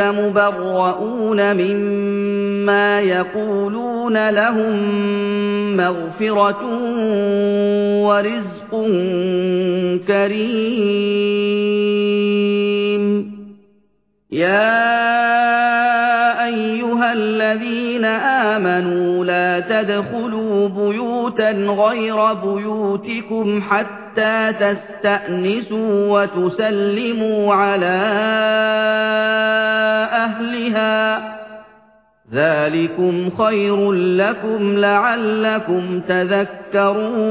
مُبَرَّءُونَ مِمَّا يَقُولُونَ ۖ لَهُم مَّغْفِرَةٌ وَرِزْقٌ كَرِيمٌ. يَا أَيُّهَا الَّذِينَ آمَنُوا لَا تَدْخُلُوا بُيُوتًا غَيْرَ بُيُوتِكُمْ حَتَّىٰ تَسْتَأْنِسُوا وَتُسَلِّمُوا عَلَىٰ ذَٰلِكُمْ خَيْرٌ لَّكُمْ لَعَلَّكُمْ تَذَكَّرُونَ